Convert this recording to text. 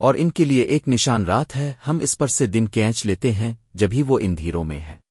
اور ان کے لیے ایک نشان رات ہے، ہم اس پر سے دن کینچ لیتے ہیں جبھی وہ ان دھیروں میں ہے۔